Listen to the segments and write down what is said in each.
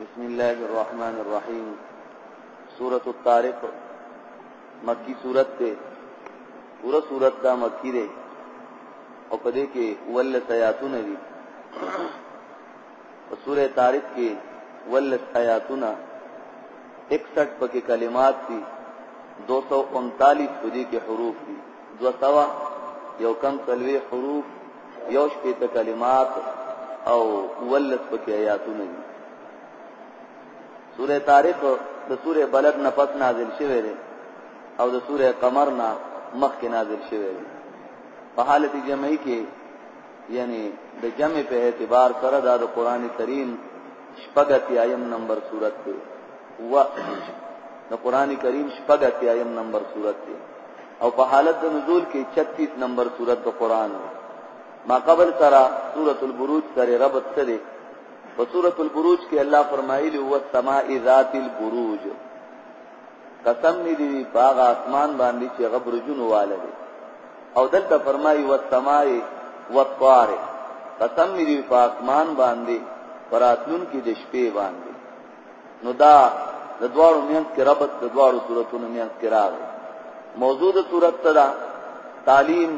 بسم الله الرحمن الرحیم سورۃ الطارق مکی سورۃ ده پورا سورۃ دا مکی ده او پدې کې ول سیاتونه دي په سورې طارق کې ول سیاتونه 61 پکې کلمات دي 239 پدې کې حروف دي 200 یو کم تلوي حروف یو شپېته کلمات او ولس پکې آیاتونه دي سوره طارق د سوره بلد نه پس نازل شوه دی او د سوره قمر نه مخکې نازل شوه دی په حالت جمعي کې یعنی د جمع په اعتبار سره دا د قران کریم شپږتی ایم نمبر صورت دی و د قران کریم شپږتی ایم نمبر صورت دی او په حالت د نزول کې 36 نمبر سورت د قران دی ما قبل سره سورۃ البروج سره ربط سره په سورۃ البروج کې الله فرمایلی هو السماء ذات البروج قسم می دی باغ اسمان باندې چې غبر جون واله دی او دلته فرمایي والسماء والطارق قسم می دی په اسمان باندې پراتلون کې د شپې باندې نو دا د دواړو مینځ کې ربط د دواړو صورتونو مینځ کې راغی موضوع د صورت ته دا تعلیم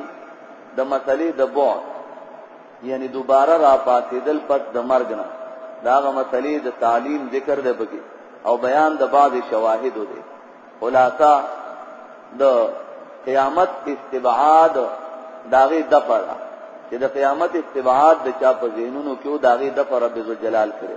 د مسلې د بعد یعنی دوباره را پاتېدل پس د مرګ نه دا غ مسلې د تعلیم ذکر دی بګي او بیان د بعض شواهد دی خلاصہ د قیامت استبعاد داغه دفر چې د قیامت استبعاد د چا په ذهنونو کې داغه دفر رب ذو جلال کړی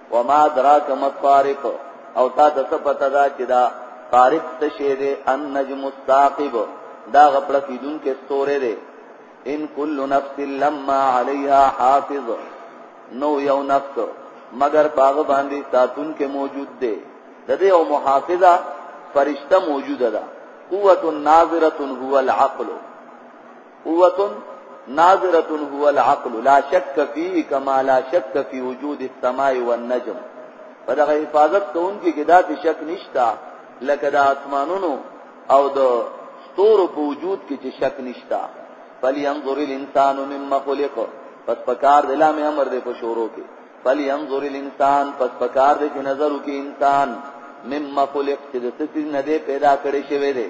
وما ادراک ما الطارق او تا ته څه پته ده چې دا طارق څه شی دی النجم الثاقب دا غپړه کیدون کې ستوره دی ان کل نفس لما علیها حافظ نو یو نفس مگر باغ باندې ساتون کې موجود دی د دې او محافظه فرشتہ موجوده ده قوت ناظره هو العقل قوة ناظرة هو العقل لا شک فيه كما لا شک في وجود السماء والنجم په دغه حفاظت کوونکي کې داسې شک نشتا لکه د اسمانونو او د ستورو په وجود کې چې شک نشتا فلينظر الانسان مما خلق پس پکار د لام امر دی په شورو کې فلينظر الانسان پس پکار دی چې نظر وکي انسان مما خلق چې د څه نه دی پیدا کړی شوی دی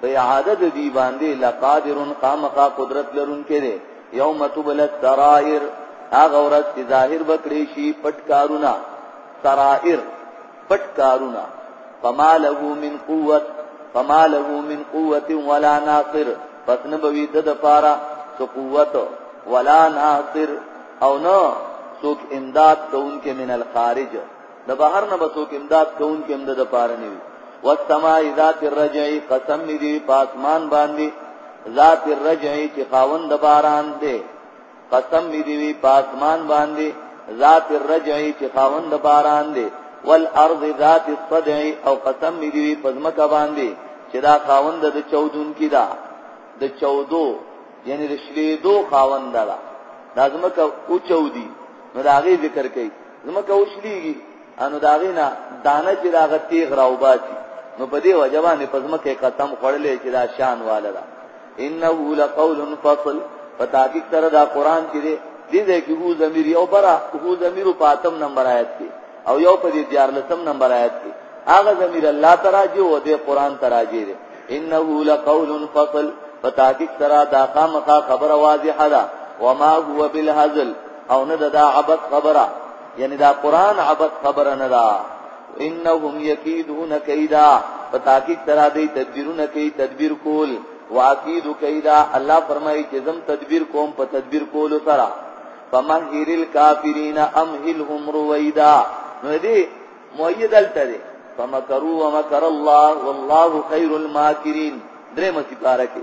په اعاده د دی باندې لقادر قامقا قدرت لرونکې دی یوم تبل السرائر هغه ورځ چې ظاهر بکړي شي پټ کارونه سرائر پټ کارونه فما له من قوت فما له من قوت ولا ناصر پس نه بوي د پاره سو قوت ولا ناصر او نو سوک امداد کوونکې من الخارج د بهر نه بسو کې امداد کون کې امداد لپاره نه وي والسماء ذات الرجع قسم می دی پاسمان باندې ذات الرجع چې خاوند د باران دی قسم می دی پاسمان باندې ذات الرجع چې خاوند د باران دی والارض ذات الصدع او قسم می دی پزمکه باندې چې دا خاوند د چودون کی دا د چودو یعنی رشلیدو خاوند دا لازمکه او چودي نو دا غي ذکر کوي زمکه وشلیږي انو داغینا دانه چې داغه تیغ راوباسي نو په دې وجه باندې په زمکه قسم خړلې چې دا شان والا ده انه لقول فصل فتاکیک سره دا قران چې دې دې کې هو ضمیر یو برا هو ضمیر په اتم نمبر آیت کې او یو په دې 14 نمبر آیت کې هغه ضمیر الله تراجه او دې قران تراجه دې انه لقول فصل فتاکیک سره دا خامخا خبر واضحه ده وما هو بالهزل او نه دا عبد خبره یعنی دا قران عبد خبره نه دا انهم یکیدون کیدا پتاکی ترا دی تدبیرونه کی تدبیر کول واکید کیدا الله فرمایي چې زم تدبیر کوم په تدبیر کول سره فمهیر الکافرین امهلهم رویدا نو دې مؤید الته دې فمکروا ومکر الله والله خیر الماکرین درې مې پارکه